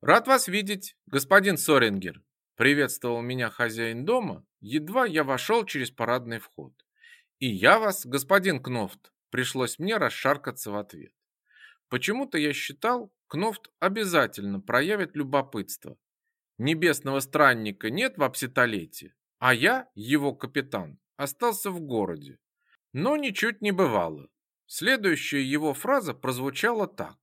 Рад вас видеть, господин Сорингер. Приветствовал меня хозяин дома, едва я вошел через парадный вход. И я вас, господин Кнофт, пришлось мне расшаркаться в ответ. Почему-то я считал, Кнофт обязательно проявит любопытство. Небесного странника нет в апситолете, а я, его капитан, остался в городе. Но ничуть не бывало. Следующая его фраза прозвучала так.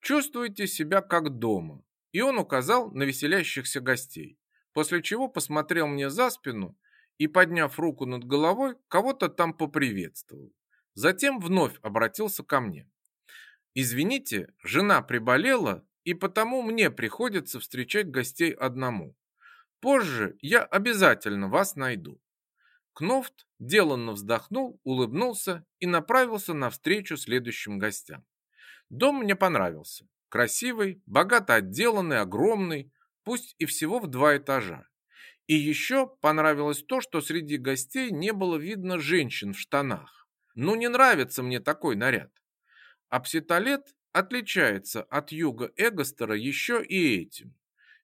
«Чувствуете себя как дома». И он указал на веселящихся гостей, после чего посмотрел мне за спину и, подняв руку над головой, кого-то там поприветствовал. Затем вновь обратился ко мне. «Извините, жена приболела, и потому мне приходится встречать гостей одному. Позже я обязательно вас найду. Кнофт деланно вздохнул, улыбнулся и направился навстречу следующим гостям. Дом мне понравился. Красивый, богато отделанный, огромный, пусть и всего в два этажа. И еще понравилось то, что среди гостей не было видно женщин в штанах. Ну не нравится мне такой наряд. Апситолет отличается от юга Эгостера еще и этим.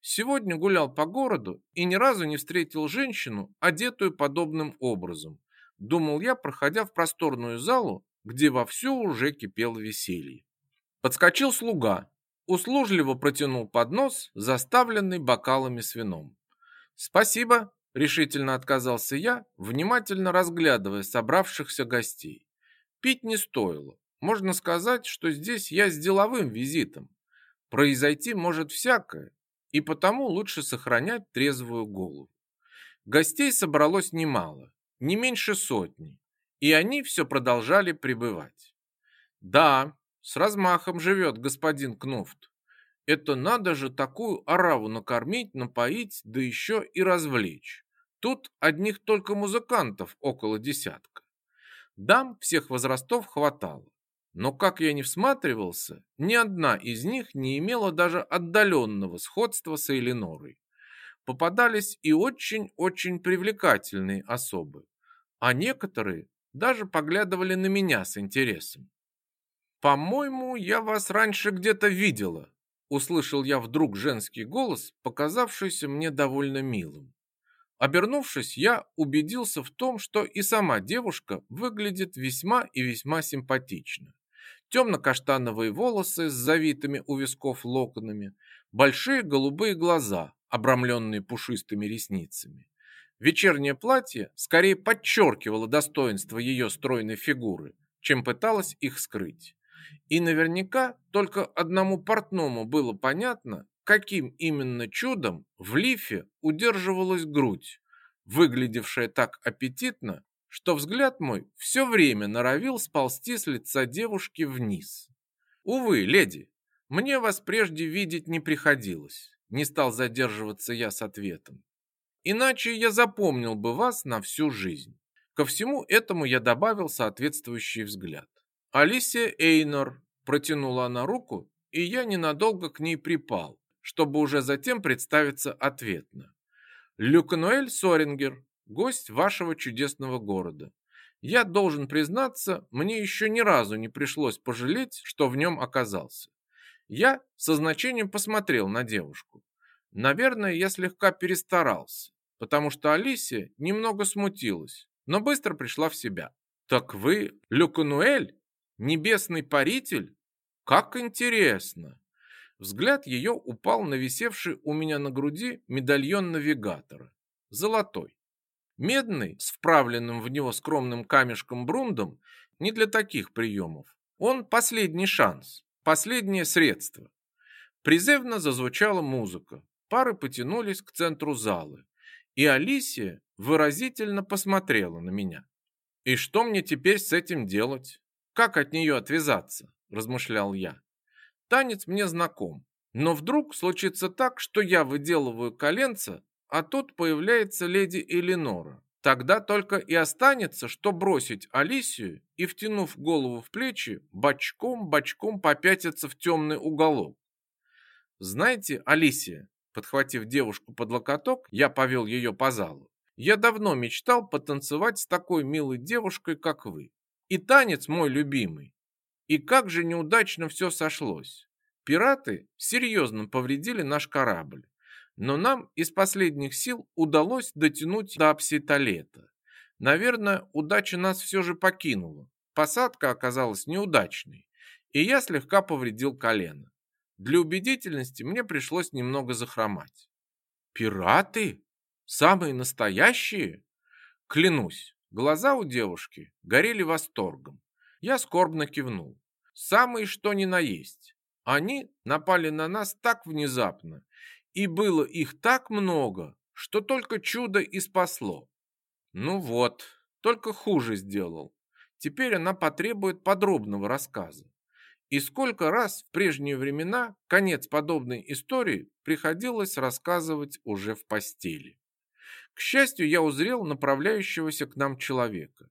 Сегодня гулял по городу и ни разу не встретил женщину, одетую подобным образом. Думал я, проходя в просторную залу, где вовсю уже кипело веселье. Подскочил слуга, услужливо протянул поднос, заставленный бокалами с вином. «Спасибо», — решительно отказался я, внимательно разглядывая собравшихся гостей. Пить не стоило. Можно сказать, что здесь я с деловым визитом. Произойти может всякое, и потому лучше сохранять трезвую голову. Гостей собралось немало, не меньше сотни, и они все продолжали пребывать. Да, с размахом живет господин Кнофт. Это надо же такую ораву накормить, напоить, да еще и развлечь. Тут одних только музыкантов около десятка. Дам всех возрастов хватало. Но как я не всматривался, ни одна из них не имела даже отдаленного сходства с Эйлинорой. Попадались и очень-очень привлекательные особы, а некоторые даже поглядывали на меня с интересом. «По-моему, я вас раньше где-то видела», услышал я вдруг женский голос, показавшийся мне довольно милым. Обернувшись, я убедился в том, что и сама девушка выглядит весьма и весьма симпатично темно-каштановые волосы с завитыми у висков локонами, большие голубые глаза, обрамленные пушистыми ресницами. Вечернее платье скорее подчеркивало достоинство ее стройной фигуры, чем пыталось их скрыть. И наверняка только одному портному было понятно, каким именно чудом в лифе удерживалась грудь, выглядевшая так аппетитно, что взгляд мой все время норовил сползти с лица девушки вниз. Увы, леди, мне вас прежде видеть не приходилось. Не стал задерживаться я с ответом. Иначе я запомнил бы вас на всю жизнь. Ко всему этому я добавил соответствующий взгляд. Алисия Эйнор протянула она руку, и я ненадолго к ней припал, чтобы уже затем представиться ответно. Люкануэль Сорингер, гость вашего чудесного города. Я должен признаться, мне еще ни разу не пришлось пожалеть, что в нем оказался. Я со значением посмотрел на девушку. Наверное, я слегка перестарался, потому что Алисия немного смутилась, но быстро пришла в себя. «Так вы Люкануэль? Небесный паритель? Как интересно!» Взгляд ее упал на висевший у меня на груди медальон навигатора. Золотой. Медный, с вправленным в него скромным камешком брундом, не для таких приемов. Он последний шанс, последнее средство. Призывно зазвучала музыка. Пары потянулись к центру залы. И Алисия выразительно посмотрела на меня. «И что мне теперь с этим делать? Как от нее отвязаться?» – размышлял я. Танец мне знаком, но вдруг случится так, что я выделываю коленца а тут появляется леди Элинора. Тогда только и останется, что бросить Алисию и, втянув голову в плечи, бочком-бочком попятиться в темный уголок. Знаете, Алисия, подхватив девушку под локоток, я повел ее по залу. Я давно мечтал потанцевать с такой милой девушкой, как вы. И танец мой любимый. И как же неудачно все сошлось. Пираты серьезно повредили наш корабль, но нам из последних сил удалось дотянуть до Апситолета. Наверное, удача нас все же покинула. Посадка оказалась неудачной, и я слегка повредил колено. Для убедительности мне пришлось немного захромать. Пираты? Самые настоящие? Клянусь, глаза у девушки горели восторгом. Я скорбно кивнул. Самые что ни на есть. Они напали на нас так внезапно, и было их так много, что только чудо и спасло. Ну вот, только хуже сделал. Теперь она потребует подробного рассказа. И сколько раз в прежние времена конец подобной истории приходилось рассказывать уже в постели. К счастью, я узрел направляющегося к нам человека.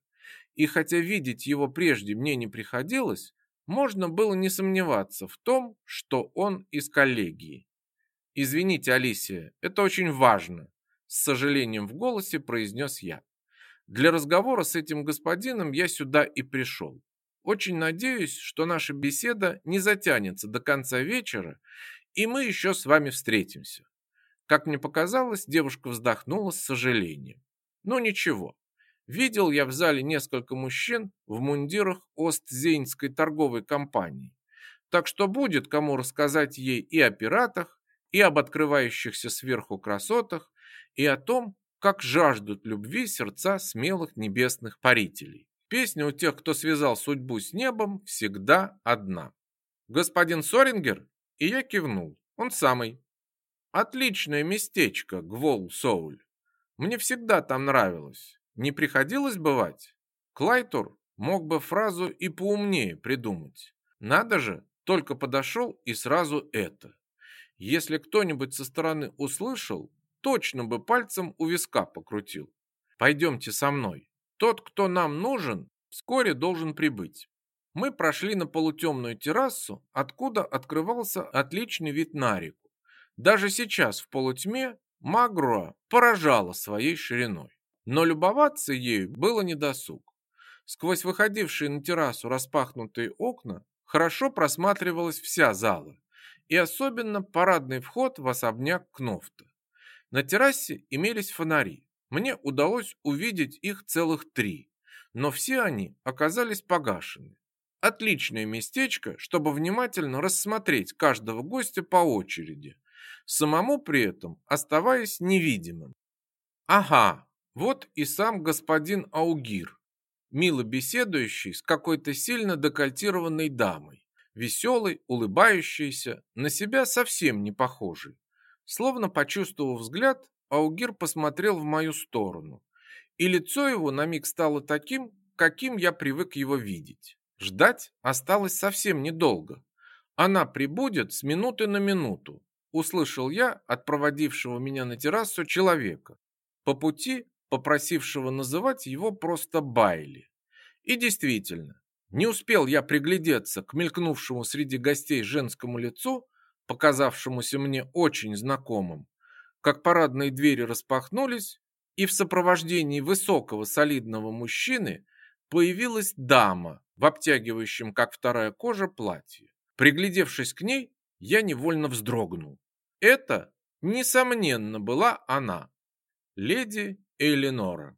И хотя видеть его прежде мне не приходилось, можно было не сомневаться в том, что он из коллегии. «Извините, Алисия, это очень важно», – с сожалением в голосе произнес я. «Для разговора с этим господином я сюда и пришел. Очень надеюсь, что наша беседа не затянется до конца вечера, и мы еще с вами встретимся». Как мне показалось, девушка вздохнула с сожалением. «Ну ничего, Видел я в зале несколько мужчин в мундирах Остзейнской торговой компании. Так что будет кому рассказать ей и о пиратах, и об открывающихся сверху красотах, и о том, как жаждут любви сердца смелых небесных парителей. Песня у тех, кто связал судьбу с небом, всегда одна. «Господин Сорингер?» И я кивнул. Он самый. «Отличное местечко, Гвол Соуль. Мне всегда там нравилось. Не приходилось бывать? Клайтур мог бы фразу и поумнее придумать. Надо же, только подошел и сразу это. Если кто-нибудь со стороны услышал, точно бы пальцем у виска покрутил. Пойдемте со мной. Тот, кто нам нужен, вскоре должен прибыть. Мы прошли на полутемную террасу, откуда открывался отличный вид на реку. Даже сейчас в полутьме Магруа поражала своей шириной но любоваться ею было недосуг. Сквозь выходившие на террасу распахнутые окна хорошо просматривалась вся зала, и особенно парадный вход в особняк Кнофта. На террасе имелись фонари. Мне удалось увидеть их целых три, но все они оказались погашены. Отличное местечко, чтобы внимательно рассмотреть каждого гостя по очереди, самому при этом оставаясь невидимым. Ага, вот и сам господин Аугир, мило беседующий с какой-то сильно декольтированной дамой, веселый, улыбающийся, на себя совсем не похожий. Словно почувствовав взгляд, Аугир посмотрел в мою сторону, и лицо его на миг стало таким, каким я привык его видеть. Ждать осталось совсем недолго. Она прибудет с минуты на минуту, услышал я от проводившего меня на террасу человека. По пути попросившего называть его просто Байли. И действительно, не успел я приглядеться к мелькнувшему среди гостей женскому лицу, показавшемуся мне очень знакомым, как парадные двери распахнулись, и в сопровождении высокого солидного мужчины появилась дама в обтягивающем, как вторая кожа, платье. Приглядевшись к ней, я невольно вздрогнул. Это, несомненно, была она, леди Элинора.